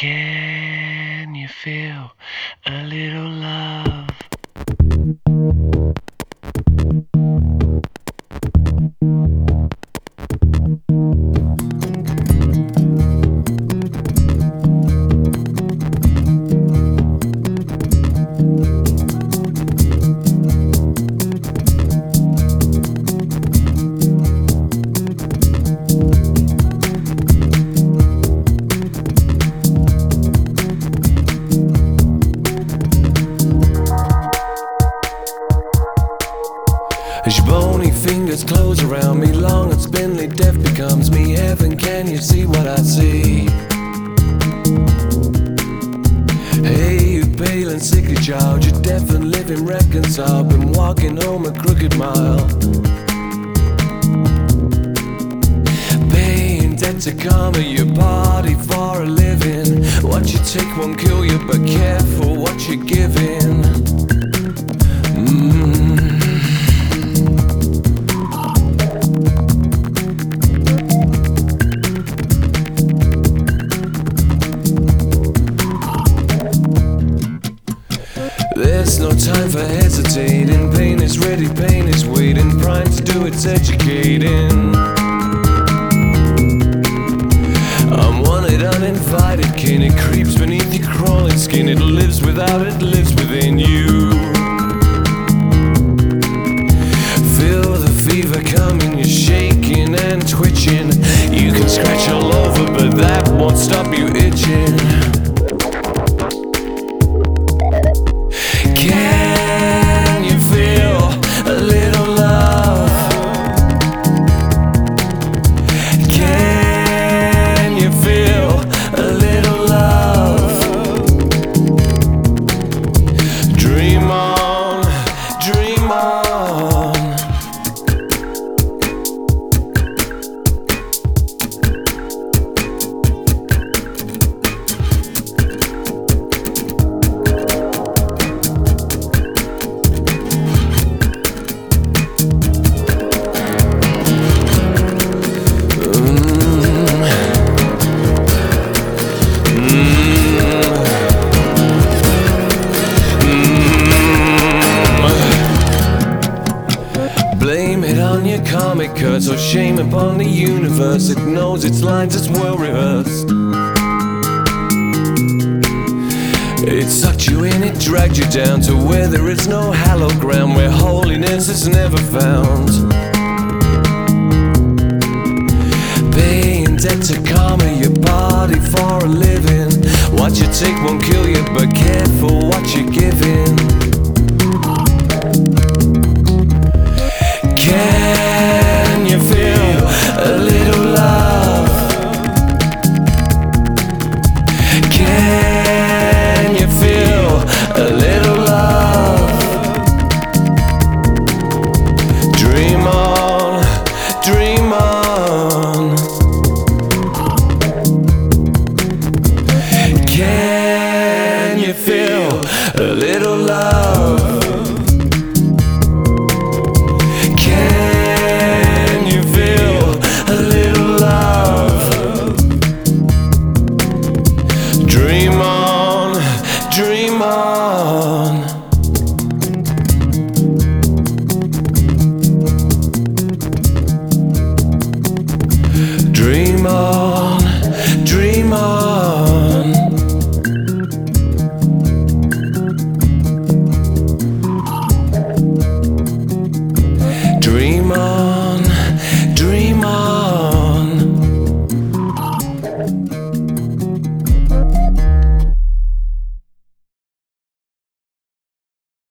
Can you feel a little love? As your bony fingers close around me, long and spindly, death becomes me. Heaven, can you see what I see? Hey, you pale and sickly child, you're deaf and living reconciled. Been walking home a crooked mile. Paying debt to karma, your body for a living. What you take won't kill you, but careful what you're giving. There's no time for hesitating. Pain is ready, pain is waiting. Prime to do its educating. I'm wanted, uninvited kin. It creeps beneath your crawling skin. It lives without, it lives within you. Feel the fever coming, you're shaking and twitching. On your comic curse or shame upon the universe. It knows its lines, it's well rehearsed. It sucked you in, it dragged you down to where there is no hallowed ground, where holiness is never found. Paying debt to karma, your body on.